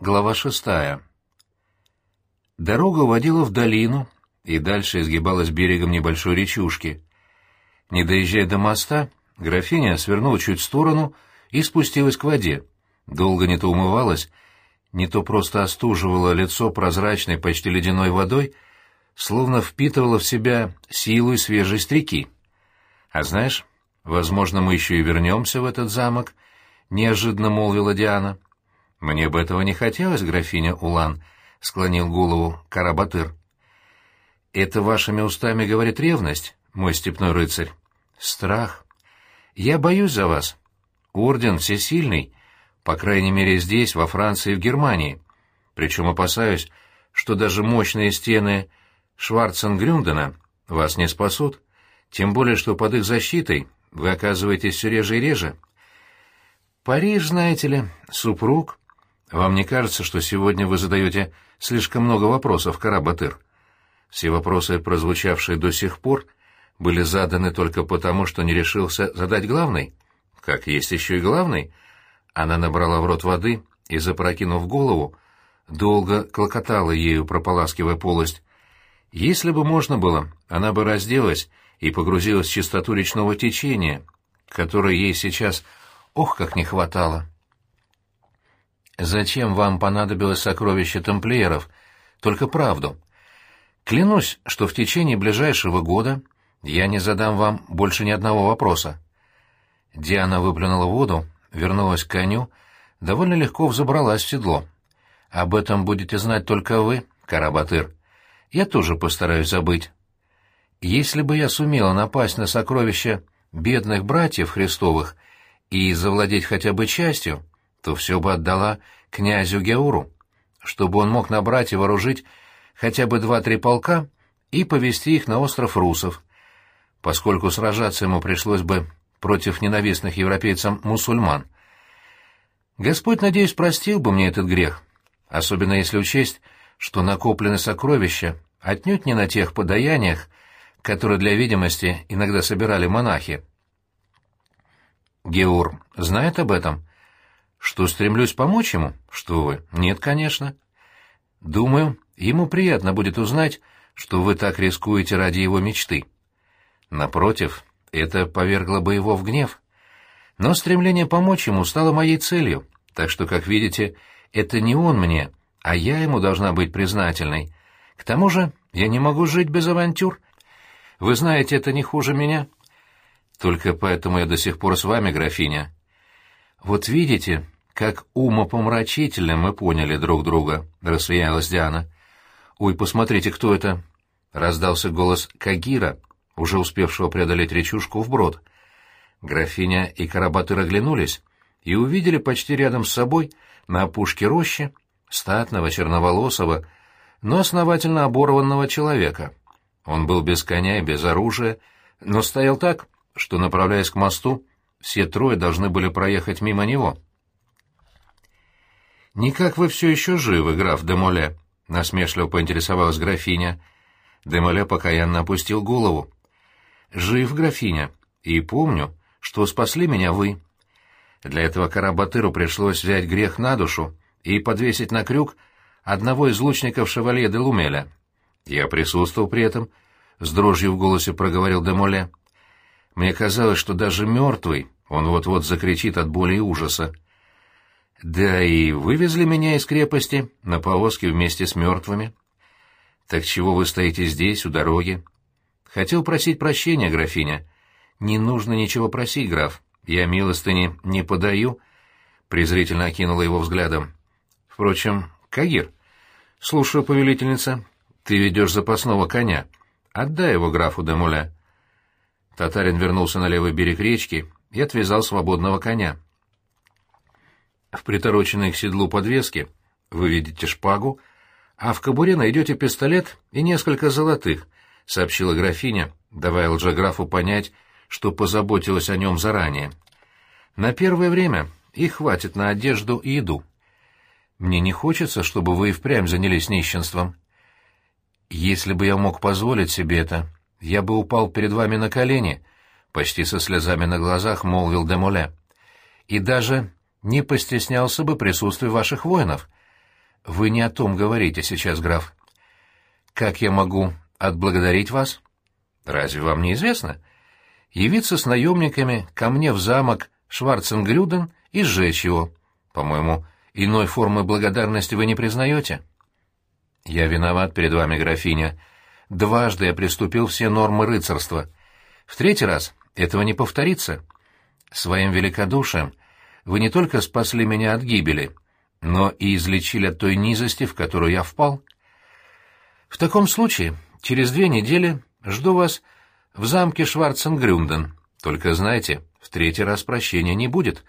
Глава шестая. Дорога уводила в долину и дальше изгибалась берегом небольшой речушки. Не доезжая до моста, графиня свернула чуть в сторону и спустилась к воде. Долго не то умывалась, не то просто остуживала лицо прозрачной, почти ледяной водой, словно впитывала в себя силу и свежесть реки. «А знаешь, возможно, мы еще и вернемся в этот замок», — неожиданно молвила Диана. — «Мне бы этого не хотелось, графиня Улан», — склонил голову Карабатыр. «Это вашими устами говорит ревность, мой степной рыцарь. Страх. Я боюсь за вас. Орден всесильный, по крайней мере здесь, во Франции и в Германии. Причем опасаюсь, что даже мощные стены Шварценгрюндена вас не спасут, тем более что под их защитой вы оказываетесь все реже и реже. Париж, знаете ли, супруг, вам не кажется, что сегодня вы задаете слишком много вопросов, Карабатыр? Все вопросы, прозвучавшие до сих пор, были заданы только потому, что не решился задать главный. Как есть еще и главный. Она набрала в рот воды и, запрокинув голову, долго клокотала ею, прополаскивая полость. Если бы можно было, она бы разделась и погрузилась в чистоту речного течения, которой ей сейчас, ох, как не хватало. Зачем вам понадобилось сокровище тамплиеров? Только правду. Клянусь, что в течение ближайшего года я не задам вам больше ни одного вопроса. Диана выплюнула воду, вернулась к коню, довольно легко взобралась в седло. Об этом будете знать только вы, Карабатыр. Я тоже постараюсь забыть. Если бы я сумела напасть на сокровища бедных братьев Христовых и завладеть хотя бы частью, то все бы отдала князю Геуру, чтобы он мог набрать и вооружить хотя бы два-три полка и повести их на остров Русов, поскольку сражаться ему пришлось бы против ненавистных европейцам мусульман. Господь, надеюсь, простил бы мне этот грех, особенно если учесть, что накоплены сокровища отнюдь не на тех подаяниях, которые для видимости иногда собирали монахи. Геур знает об этом? Что стремлюсь помочь ему? Что вы? Нет, конечно. Думаю, ему приятно будет узнать, что вы так рискуете ради его мечты. Напротив, это повергло бы его в гнев. Но стремление помочь ему стало моей целью, так что, как видите, это не он мне, а я ему должна быть признательной. К тому же я не могу жить без авантюр. Вы знаете, это не хуже меня. Только поэтому я до сих пор с вами, графиня. «Вот видите, как умопомрачительно мы поняли друг друга», — рассмеялась Диана. «Ой, посмотрите, кто это?» — раздался голос Кагира, уже успевшего преодолеть речушку вброд. Графиня и Карабатыр оглянулись и увидели почти рядом с собой, на опушке рощи, статного, черноволосого, но основательно оборванного человека. Он был без коня и без оружия, но стоял так, что, направляясь к мосту, все трое должны были проехать мимо него. «Никак вы все еще живы, граф Демоле», — насмешливо поинтересовалась графиня. Демоле покаянно опустил голову. «Жив, графиня, и помню, что спасли меня вы. Для этого Карабатыру пришлось взять грех на душу и подвесить на крюк одного из лучников шевалье де Лумеля. Я присутствовал при этом», — с дрожью в голосе проговорил Демоле. Мне казалось, что даже мертвый он вот-вот закричит от боли и ужаса. Да и вывезли меня из крепости на повозке вместе с мертвыми. Так чего вы стоите здесь, у дороги? Хотел просить прощения, графиня. Не нужно ничего просить, граф. Я милостыни не подаю, — презрительно окинула его взглядом. Впрочем, Кагир, слушаю, повелительница, ты ведешь запасного коня. Отдай его графу Демуля. Татарин вернулся на левый берег речки и отвязал свободного коня. В притороченной к седлу подвеске вы видите шпагу, а в кобуре найдете пистолет и несколько золотых, — сообщила графиня, давая лжеграфу понять, что позаботилась о нем заранее. На первое время их хватит на одежду и еду. Мне не хочется, чтобы вы и впрямь занялись нищенством. Если бы я мог позволить себе это, я бы упал перед вами на колени, — почти со слезами на глазах молвил Демоле, — и даже не постеснялся бы присутствия ваших воинов. Вы не о том говорите сейчас, граф. Как я могу отблагодарить вас? Разве вам не известно? Явиться с наемниками ко мне в замок Шварценгрюден и сжечь его. По-моему, иной формы благодарности вы не признаете? Я виноват перед вами, графиня. Дважды я приступил все нормы рыцарства. В третий раз этого не повторится. Своим великодушием вы не только спасли меня от гибели, но и излечили от той низости, в которую я впал. В таком случае, через две недели жду вас в замке Шварценгрюнден. Только знайте, в третий раз прощения не будет.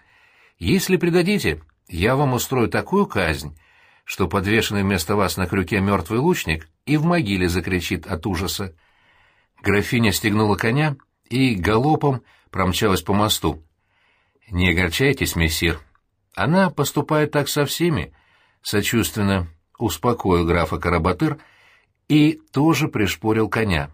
Если предадите, я вам устрою такую казнь, что подвешенный вместо вас на крюке мертвый лучник и в могиле закричит от ужаса. Графиня стегнула коня и галопом промчалась по мосту. «Не огорчайтесь, мессир. Она поступает так со всеми», — сочувственно успокоил графа Карабатыр и тоже пришпорил коня.